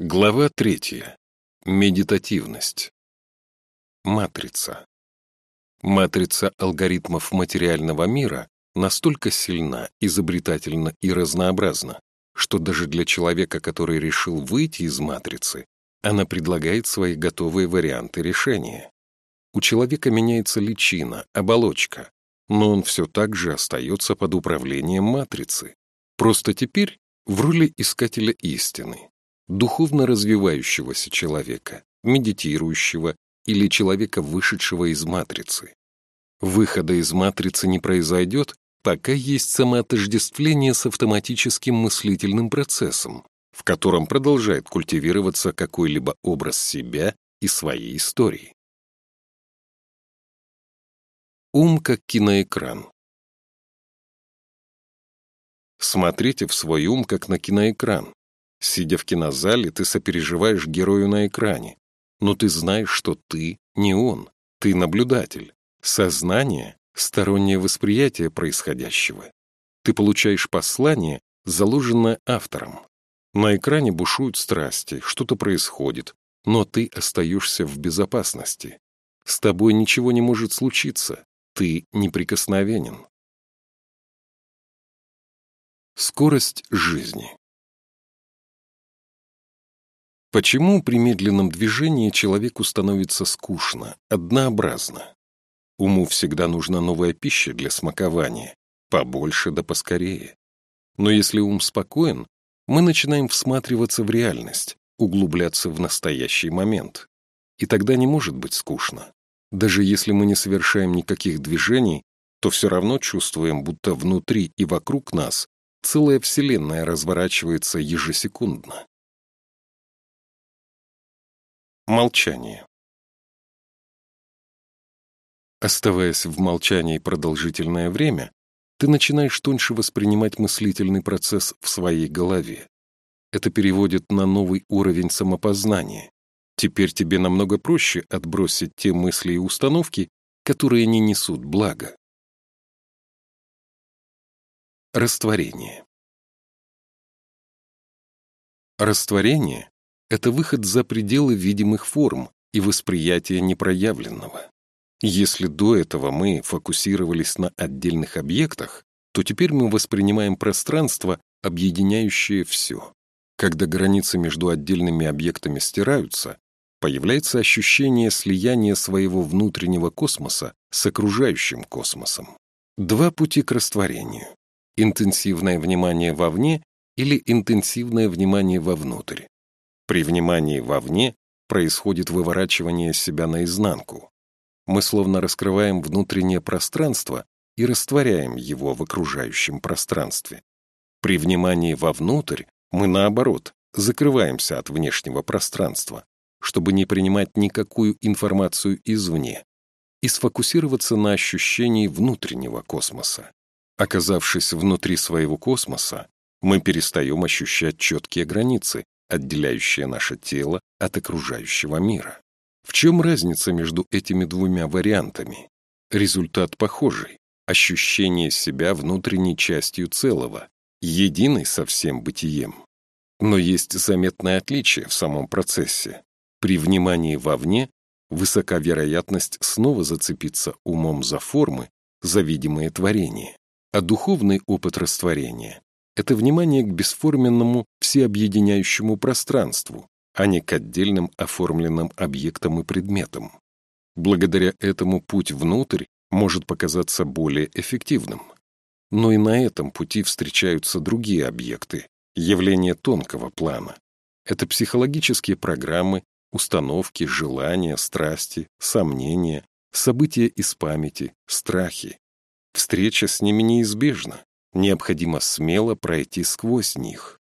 Глава третья. Медитативность. Матрица. Матрица алгоритмов материального мира настолько сильна, изобретательна и разнообразна, что даже для человека, который решил выйти из матрицы, она предлагает свои готовые варианты решения. У человека меняется личина, оболочка, но он все так же остается под управлением матрицы. Просто теперь в роли искателя истины, духовно развивающегося человека, медитирующего или человека, вышедшего из матрицы. Выхода из матрицы не произойдет, пока есть самоотождествление с автоматическим мыслительным процессом, в котором продолжает культивироваться какой-либо образ себя и своей истории. Ум как киноэкран. Смотрите в свой ум как на киноэкран. Сидя в кинозале, ты сопереживаешь герою на экране, но ты знаешь, что ты не он, ты наблюдатель. Сознание — стороннее восприятие происходящего. Ты получаешь послание, заложенное автором. На экране бушуют страсти, что-то происходит, но ты остаешься в безопасности. С тобой ничего не может случиться, ты неприкосновенен. Скорость жизни Почему при медленном движении человеку становится скучно, однообразно? Уму всегда нужна новая пища для смакования, побольше да поскорее. Но если ум спокоен, мы начинаем всматриваться в реальность, углубляться в настоящий момент. И тогда не может быть скучно. Даже если мы не совершаем никаких движений, то все равно чувствуем, будто внутри и вокруг нас целая вселенная разворачивается ежесекундно. Молчание. Оставаясь в молчании продолжительное время, ты начинаешь тоньше воспринимать мыслительный процесс в своей голове. Это переводит на новый уровень самопознания. Теперь тебе намного проще отбросить те мысли и установки, которые не несут блага. Растворение. Растворение это выход за пределы видимых форм и восприятие непроявленного. Если до этого мы фокусировались на отдельных объектах, то теперь мы воспринимаем пространство, объединяющее все. Когда границы между отдельными объектами стираются, появляется ощущение слияния своего внутреннего космоса с окружающим космосом. Два пути к растворению. Интенсивное внимание вовне или интенсивное внимание вовнутрь. При внимании вовне происходит выворачивание себя наизнанку. Мы словно раскрываем внутреннее пространство и растворяем его в окружающем пространстве. При внимании вовнутрь мы, наоборот, закрываемся от внешнего пространства, чтобы не принимать никакую информацию извне и сфокусироваться на ощущении внутреннего космоса. Оказавшись внутри своего космоса, мы перестаем ощущать четкие границы, отделяющее наше тело от окружающего мира. В чем разница между этими двумя вариантами? Результат похожий. Ощущение себя внутренней частью целого, единой со всем бытием. Но есть заметное отличие в самом процессе. При внимании вовне высока вероятность снова зацепиться умом за формы, за видимые творения, а духовный опыт растворения это внимание к бесформенному всеобъединяющему пространству, а не к отдельным оформленным объектам и предметам. Благодаря этому путь внутрь может показаться более эффективным. Но и на этом пути встречаются другие объекты, явления тонкого плана. Это психологические программы, установки, желания, страсти, сомнения, события из памяти, страхи. Встреча с ними неизбежна, Необходимо смело пройти сквозь них.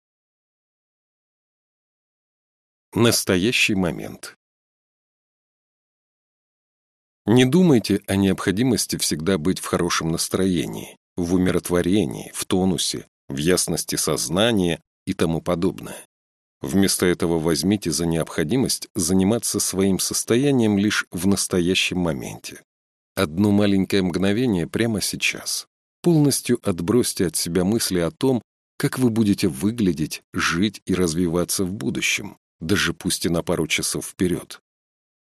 Настоящий момент. Не думайте о необходимости всегда быть в хорошем настроении, в умиротворении, в тонусе, в ясности сознания и тому подобное. Вместо этого возьмите за необходимость заниматься своим состоянием лишь в настоящем моменте. Одно маленькое мгновение прямо сейчас. Полностью отбросьте от себя мысли о том, как вы будете выглядеть, жить и развиваться в будущем. даже пусть и на пару часов вперед.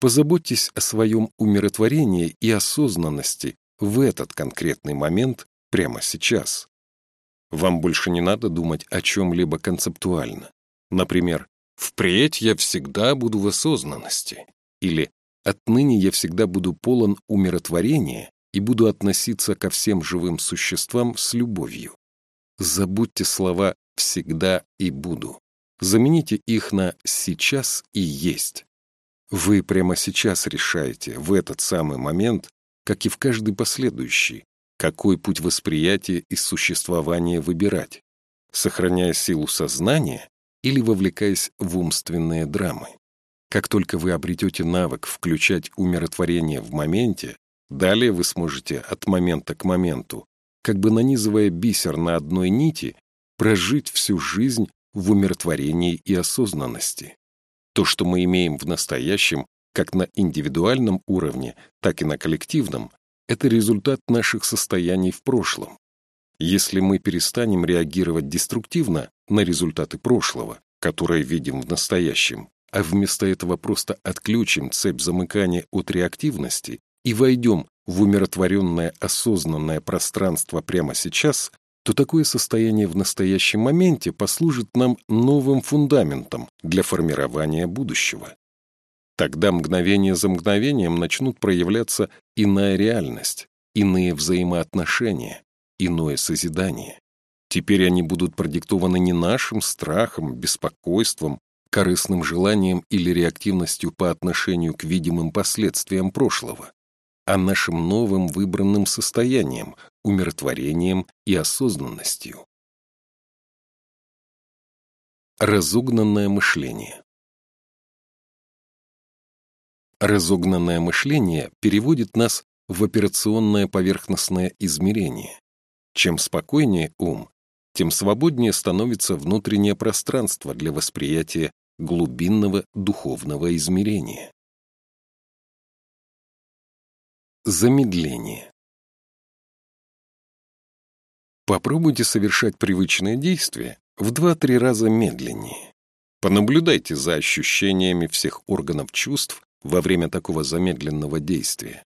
Позаботьтесь о своем умиротворении и осознанности в этот конкретный момент прямо сейчас. Вам больше не надо думать о чем-либо концептуально. Например, «Впредь я всегда буду в осознанности» или «Отныне я всегда буду полон умиротворения и буду относиться ко всем живым существам с любовью». Забудьте слова «всегда» и «буду». Замените их на «сейчас» и «есть». Вы прямо сейчас решаете, в этот самый момент, как и в каждый последующий, какой путь восприятия и существования выбирать, сохраняя силу сознания или вовлекаясь в умственные драмы. Как только вы обретете навык включать умиротворение в моменте, далее вы сможете от момента к моменту, как бы нанизывая бисер на одной нити, прожить всю жизнь в умиротворении и осознанности. То, что мы имеем в настоящем, как на индивидуальном уровне, так и на коллективном, это результат наших состояний в прошлом. Если мы перестанем реагировать деструктивно на результаты прошлого, которые видим в настоящем, а вместо этого просто отключим цепь замыкания от реактивности и войдем в умиротворенное осознанное пространство прямо сейчас, то такое состояние в настоящем моменте послужит нам новым фундаментом для формирования будущего. Тогда мгновение за мгновением начнут проявляться иная реальность, иные взаимоотношения, иное созидание. Теперь они будут продиктованы не нашим страхом, беспокойством, корыстным желанием или реактивностью по отношению к видимым последствиям прошлого, а нашим новым выбранным состоянием, умиротворением и осознанностью. Разугнанное мышление Разогнанное мышление переводит нас в операционное поверхностное измерение. Чем спокойнее ум, тем свободнее становится внутреннее пространство для восприятия глубинного духовного измерения. Замедление. Попробуйте совершать привычные действия в 2-3 раза медленнее. Понаблюдайте за ощущениями всех органов чувств во время такого замедленного действия.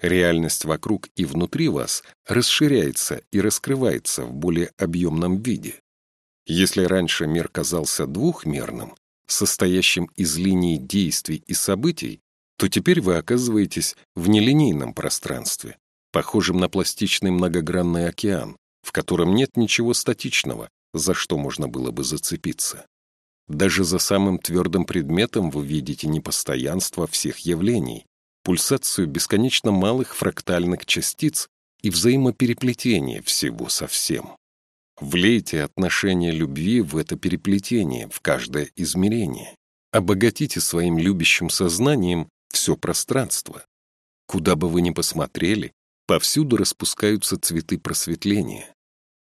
Реальность вокруг и внутри вас расширяется и раскрывается в более объемном виде. Если раньше мир казался двухмерным, состоящим из линий действий и событий, то теперь вы оказываетесь в нелинейном пространстве, похожем на пластичный многогранный океан, в котором нет ничего статичного, за что можно было бы зацепиться. Даже за самым твердым предметом вы видите непостоянство всех явлений, пульсацию бесконечно малых фрактальных частиц и взаимопереплетение всего со всем. Влейте отношение любви в это переплетение, в каждое измерение. Обогатите своим любящим сознанием все пространство. Куда бы вы ни посмотрели, повсюду распускаются цветы просветления.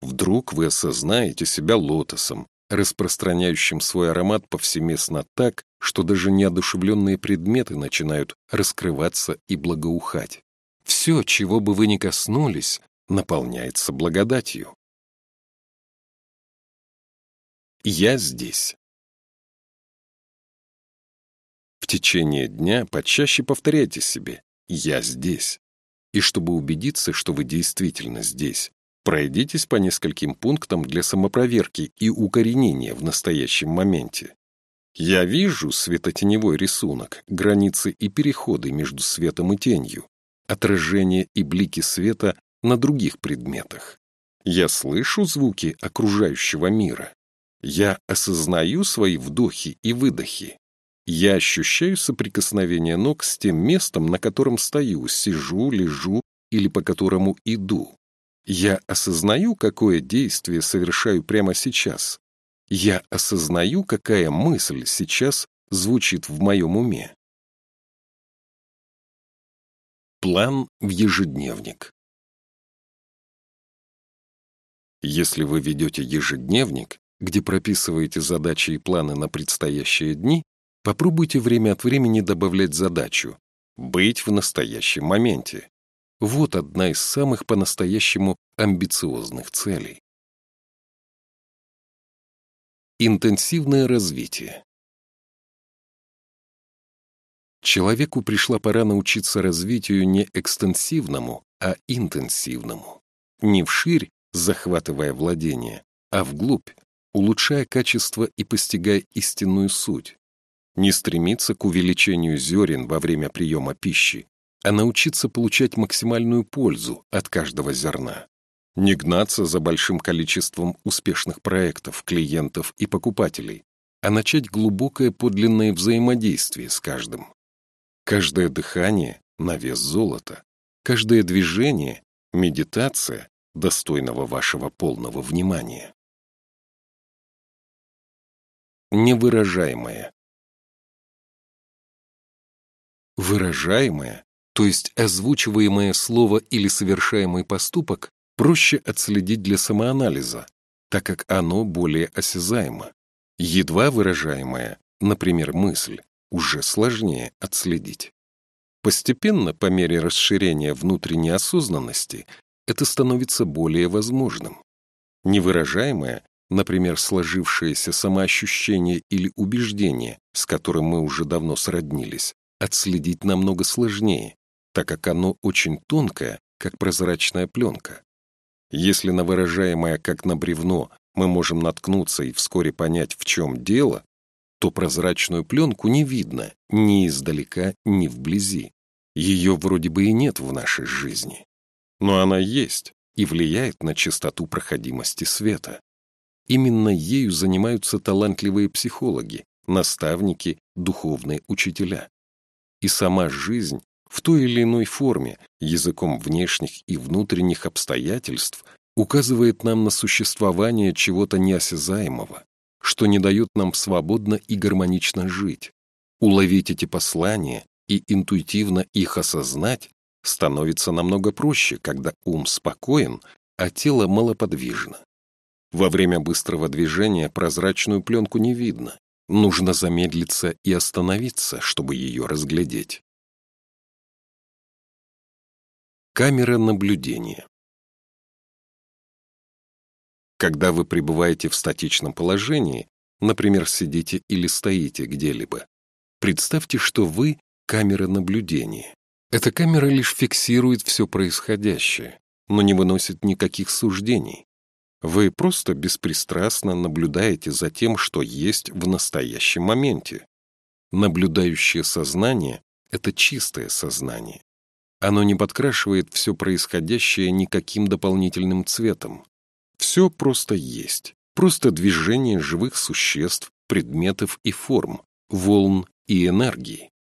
Вдруг вы осознаете себя лотосом, распространяющим свой аромат повсеместно так, что даже неодушевленные предметы начинают раскрываться и благоухать. Все, чего бы вы ни коснулись, наполняется благодатью. Я здесь. Течение дня почаще повторяйте себе «я здесь». И чтобы убедиться, что вы действительно здесь, пройдитесь по нескольким пунктам для самопроверки и укоренения в настоящем моменте. Я вижу светотеневой рисунок, границы и переходы между светом и тенью, отражение и блики света на других предметах. Я слышу звуки окружающего мира. Я осознаю свои вдохи и выдохи. Я ощущаю соприкосновение ног с тем местом, на котором стою, сижу, лежу или по которому иду. Я осознаю, какое действие совершаю прямо сейчас. Я осознаю, какая мысль сейчас звучит в моем уме. План в ежедневник. Если вы ведете ежедневник, где прописываете задачи и планы на предстоящие дни, Попробуйте время от времени добавлять задачу «быть в настоящем моменте». Вот одна из самых по-настоящему амбициозных целей. Интенсивное развитие. Человеку пришла пора научиться развитию не экстенсивному, а интенсивному. Не вширь, захватывая владение, а вглубь, улучшая качество и постигая истинную суть. Не стремиться к увеличению зерен во время приема пищи, а научиться получать максимальную пользу от каждого зерна. Не гнаться за большим количеством успешных проектов, клиентов и покупателей, а начать глубокое подлинное взаимодействие с каждым. Каждое дыхание — на вес золота, каждое движение — медитация, достойного вашего полного внимания. Невыражаемое. Выражаемое то есть озвучиваемое слово или совершаемый поступок, проще отследить для самоанализа, так как оно более осязаемо. Едва выражаемое, например, мысль, уже сложнее отследить. Постепенно, по мере расширения внутренней осознанности, это становится более возможным. Невыражаемое, например, сложившееся самоощущение или убеждение, с которым мы уже давно сроднились, отследить намного сложнее, так как оно очень тонкое, как прозрачная пленка. Если на выражаемое как на бревно мы можем наткнуться и вскоре понять, в чем дело, то прозрачную пленку не видно ни издалека, ни вблизи. Ее вроде бы и нет в нашей жизни. Но она есть и влияет на частоту проходимости света. Именно ею занимаются талантливые психологи, наставники, духовные учителя. И сама жизнь в той или иной форме, языком внешних и внутренних обстоятельств, указывает нам на существование чего-то неосязаемого, что не дает нам свободно и гармонично жить. Уловить эти послания и интуитивно их осознать становится намного проще, когда ум спокоен, а тело малоподвижно. Во время быстрого движения прозрачную пленку не видно. Нужно замедлиться и остановиться, чтобы ее разглядеть. Камера наблюдения. Когда вы пребываете в статичном положении, например, сидите или стоите где-либо, представьте, что вы — камера наблюдения. Эта камера лишь фиксирует все происходящее, но не выносит никаких суждений. Вы просто беспристрастно наблюдаете за тем, что есть в настоящем моменте. Наблюдающее сознание — это чистое сознание. Оно не подкрашивает все происходящее никаким дополнительным цветом. Все просто есть. Просто движение живых существ, предметов и форм, волн и энергии.